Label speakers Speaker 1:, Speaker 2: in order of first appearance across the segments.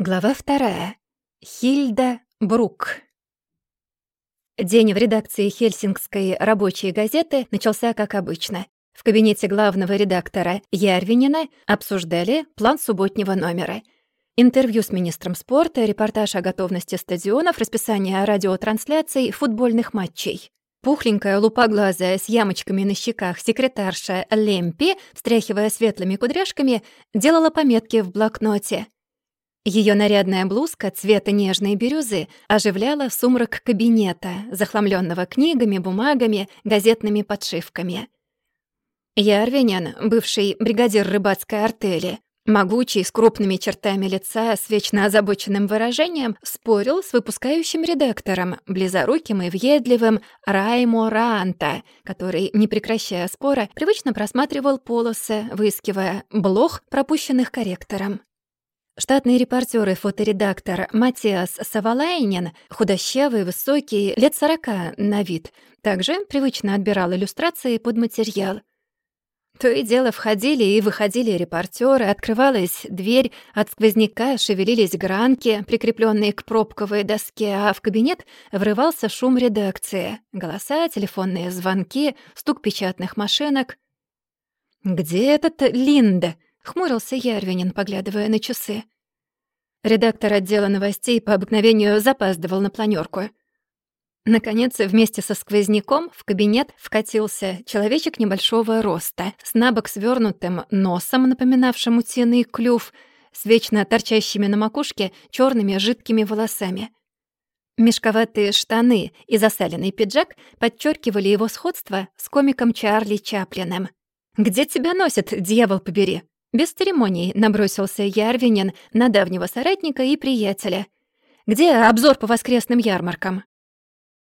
Speaker 1: Глава вторая. Хильда Брук. День в редакции Хельсингской рабочей газеты начался как обычно. В кабинете главного редактора Ярвинина обсуждали план субботнего номера. Интервью с министром спорта, репортаж о готовности стадионов, расписание радиотрансляций футбольных матчей. Пухленькая, лупоглазая, с ямочками на щеках секретарша Лемпи, встряхивая светлыми кудряшками, делала пометки в блокноте — ее нарядная блузка цвета нежной бирюзы оживляла сумрак кабинета, захламленного книгами, бумагами, газетными подшивками. Ярвинин, бывший бригадир рыбацкой артели, могучий, с крупными чертами лица, с вечно озабоченным выражением, спорил с выпускающим редактором, близоруким и въедливым Раймо Ранта, который, не прекращая спора, привычно просматривал полосы, выискивая блох, пропущенных корректором. Штатный репортер и фоторедактор Матиас Савалайнин, худощавый, высокий, лет сорока на вид, также привычно отбирал иллюстрации под материал. То и дело входили и выходили репортеры, открывалась дверь, от сквозняка шевелились гранки, прикрепленные к пробковой доске, а в кабинет врывался шум редакции. Голоса, телефонные звонки, стук печатных машинок. «Где этот Линда?» Хмурился Ярвинин, поглядывая на часы. Редактор отдела новостей по обыкновению запаздывал на планёрку. Наконец, вместе со сквозняком в кабинет вкатился человечек небольшого роста, с набок свёрнутым носом, напоминавшим утиный клюв, с вечно торчащими на макушке чёрными жидкими волосами. Мешковатые штаны и засаленный пиджак подчеркивали его сходство с комиком Чарли Чаплиным. «Где тебя носит, дьявол побери?» Без церемоний набросился Ярвинин на давнего соратника и приятеля. «Где обзор по воскресным ярмаркам?»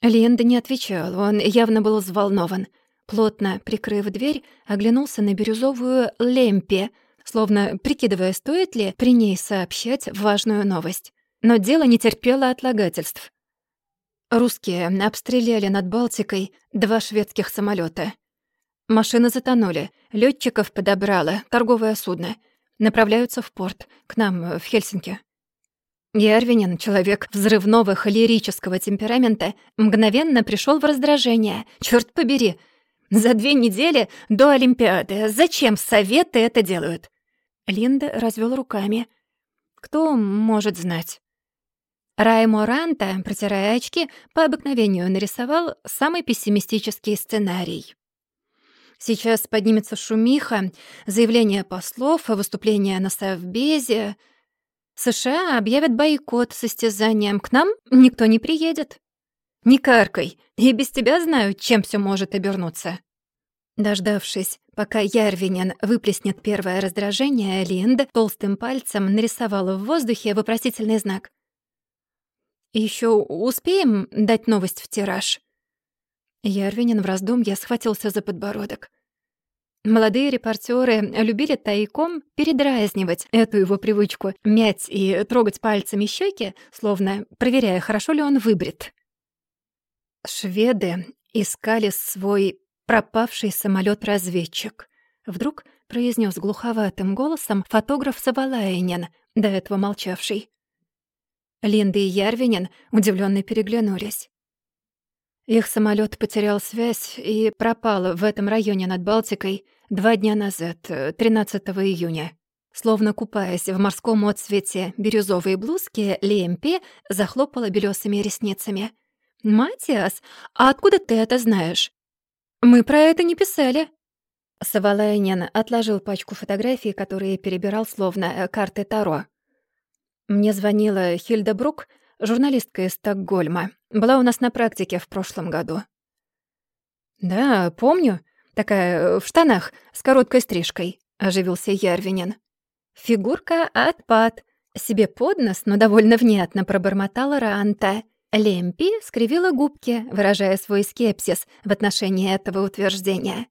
Speaker 1: Линда не отвечал, он явно был взволнован. Плотно прикрыв дверь, оглянулся на бирюзовую лемпе, словно прикидывая, стоит ли при ней сообщать важную новость. Но дело не терпело отлагательств. Русские обстреляли над Балтикой два шведских самолета. Машины затонули, летчиков подобрало, торговое судно. Направляются в порт, к нам, э, в Хельсинки. Ярвинин, человек взрывного холерического темперамента, мгновенно пришел в раздражение. Черт побери! За две недели до Олимпиады зачем советы это делают? Линда развел руками. Кто может знать? Раймо Ранта, протирая очки, по обыкновению нарисовал самый пессимистический сценарий. Сейчас поднимется шумиха, заявления послов, выступления на Совбезе. США объявят бойкот состязанием. К нам никто не приедет. Не каркай, и без тебя знаю, чем все может обернуться. Дождавшись, пока Ярвинин выплеснет первое раздражение, Линд толстым пальцем нарисовала в воздухе вопросительный знак. Еще успеем дать новость в тираж?» Ярвинин в раздумье схватился за подбородок. Молодые репортеры любили тайком передразнивать эту его привычку, мять и трогать пальцами щеки, словно проверяя, хорошо ли он выбрит. Шведы искали свой пропавший самолет разведчик Вдруг произнес глуховатым голосом фотограф Савалаинин, до этого молчавший. Линда и Ярвинин удивленно переглянулись. Их самолет потерял связь и пропал в этом районе над Балтикой Два дня назад, 13 э, июня. Словно купаясь в морском отсвете бирюзовой блузки, Лемпи захлопала белёсыми ресницами. «Матиас, а откуда ты это знаешь?» «Мы про это не писали». Савалайнин отложил пачку фотографий, которые перебирал словно э, карты Таро. Мне звонила Хильда Брук, журналистка из Стокгольма. Была у нас на практике в прошлом году. «Да, помню. Такая э, в штанах, с короткой стрижкой», — оживился Ярвинин. Фигурка отпад. Себе под нос, но довольно внятно пробормотала Ранта. Лемпи скривила губки, выражая свой скепсис в отношении этого утверждения.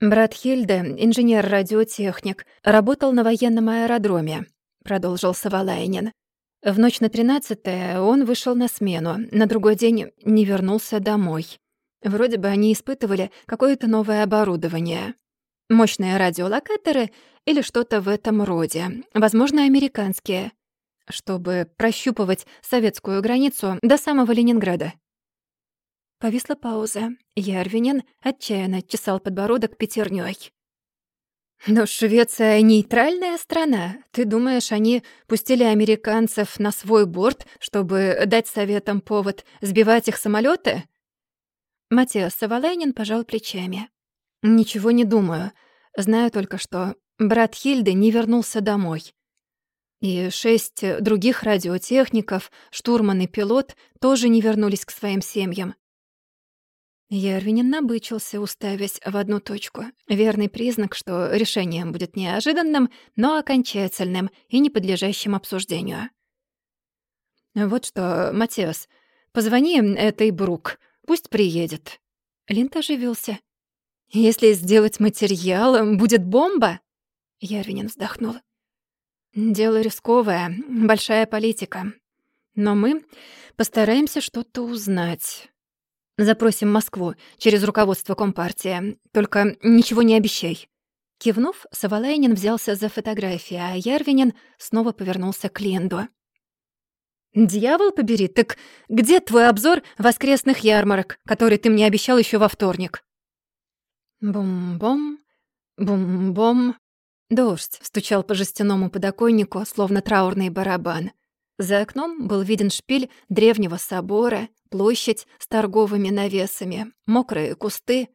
Speaker 1: «Брат Хильда, инженер-радиотехник, работал на военном аэродроме», — продолжил Савалайнин. В ночь на тринадцатое он вышел на смену, на другой день не вернулся домой. Вроде бы они испытывали какое-то новое оборудование. Мощные радиолокаторы или что-то в этом роде. Возможно, американские. чтобы прощупывать советскую границу до самого Ленинграда. Повисла пауза. Ярвинин отчаянно чесал подбородок пятернёй. «Но Швеция — нейтральная страна. Ты думаешь, они пустили американцев на свой борт, чтобы дать советам повод сбивать их самолеты? Матиас Савалайнин пожал плечами. «Ничего не думаю. Знаю только, что брат Хильды не вернулся домой. И шесть других радиотехников, штурман и пилот тоже не вернулись к своим семьям. Ярвинин набычился, уставясь в одну точку. Верный признак, что решение будет неожиданным, но окончательным и не подлежащим обсуждению. «Вот что, Матеос, позвони этой Брук, пусть приедет». Линд оживился. «Если сделать материал, будет бомба?» Ярвинин вздохнул. «Дело рисковое, большая политика. Но мы постараемся что-то узнать». Запросим Москву через руководство Компартии. Только ничего не обещай». Кивнув, Савалайнин взялся за фотографии, а Ярвинин снова повернулся к Ленду. «Дьявол побери, так где твой обзор воскресных ярмарок, который ты мне обещал еще во вторник?» Бум-бом, бум-бом. Дождь стучал по жестяному подоконнику, словно траурный барабан. За окном был виден шпиль древнего собора, площадь с торговыми навесами, мокрые кусты.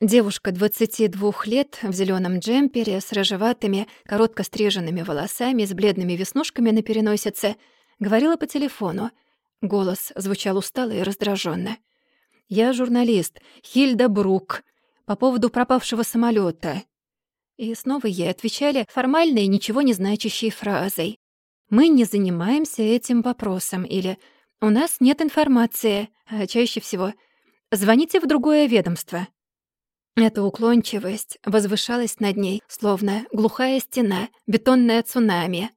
Speaker 1: Девушка 22 лет в зеленом джемпере с рыжеватыми, коротко стриженными волосами, с бледными веснушками на переносице, говорила по телефону. Голос звучал устало и раздраженно. «Я журналист, Хильда Брук, по поводу пропавшего самолета. И снова ей отвечали формальной, ничего не значащей фразой. Мы не занимаемся этим вопросом или «У нас нет информации», а чаще всего «Звоните в другое ведомство». Эта уклончивость возвышалась над ней, словно глухая стена, бетонное цунами.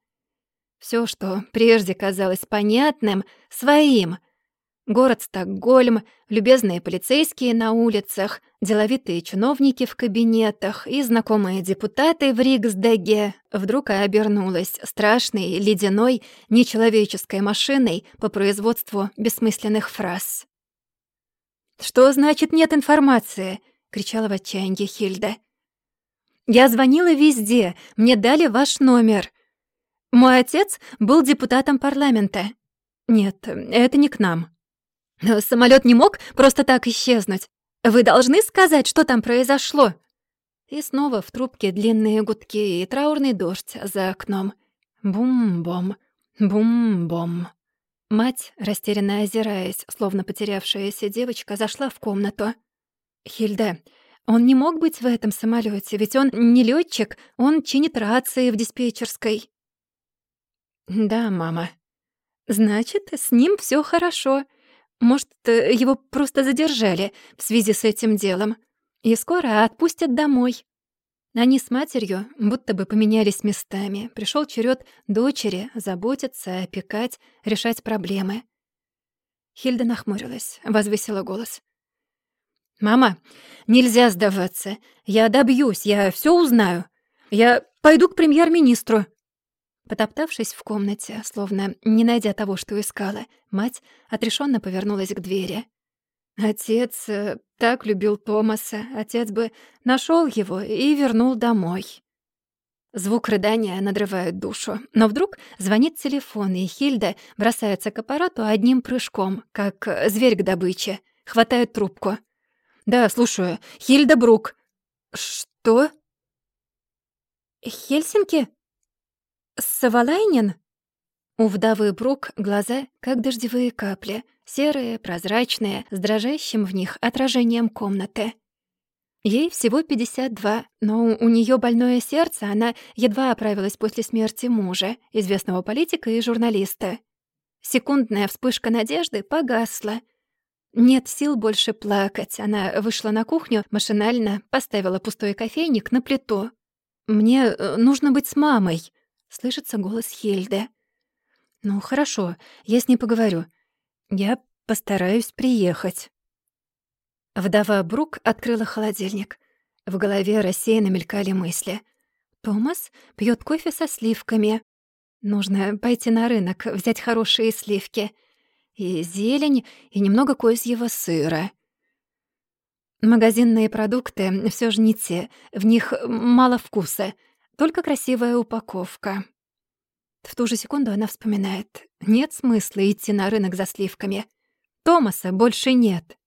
Speaker 1: Все, что прежде казалось понятным, своим — Город Стокгольм, любезные полицейские на улицах, деловитые чиновники в кабинетах и знакомые депутаты в Риксдеге вдруг обернулась страшной, ледяной, нечеловеческой машиной по производству бессмысленных фраз. «Что значит нет информации?» — кричала в отчаянии Хильда. «Я звонила везде, мне дали ваш номер. Мой отец был депутатом парламента. Нет, это не к нам». Самолет не мог просто так исчезнуть. Вы должны сказать, что там произошло. И снова в трубке длинные гудки и траурный дождь за окном. Бум-бом, бум-бом. Мать, растерянно озираясь, словно потерявшаяся девочка, зашла в комнату. «Хильда, он не мог быть в этом самолете, ведь он не летчик, он чинит рации в диспетчерской». «Да, мама». «Значит, с ним все хорошо. Может, э, его просто задержали в связи с этим делом и скоро отпустят домой. Они с матерью будто бы поменялись местами. Пришел черед дочери заботиться, опекать, решать проблемы. Хильда нахмурилась, возвысила голос. «Мама, нельзя сдаваться. Я добьюсь, я все узнаю. Я пойду к премьер-министру. Потоптавшись в комнате, словно не найдя того, что искала, мать отрешенно повернулась к двери. Отец э, так любил Томаса, отец бы нашел его и вернул домой. Звук рыдания надрывает душу. Но вдруг звонит телефон, и Хильда бросается к аппарату одним прыжком, как зверь к добыче. Хватает трубку. «Да, слушаю. Хильда Брук». «Что?» «Хельсинки?» «Савалайнин?» У вдовы Брук глаза, как дождевые капли, серые, прозрачные, с дрожащим в них отражением комнаты. Ей всего 52, но у нее больное сердце, она едва оправилась после смерти мужа, известного политика и журналиста. Секундная вспышка надежды погасла. Нет сил больше плакать. Она вышла на кухню, машинально поставила пустой кофейник на плиту. «Мне э, нужно быть с мамой», Слышится голос Хельды. «Ну, хорошо, я с ней поговорю. Я постараюсь приехать». Вдова Брук открыла холодильник. В голове рассеянно мелькали мысли. «Томас пьет кофе со сливками. Нужно пойти на рынок, взять хорошие сливки. И зелень, и немного козьего сыра. Магазинные продукты все же не те, в них мало вкуса, только красивая упаковка. В ту же секунду она вспоминает. Нет смысла идти на рынок за сливками. Томаса больше нет.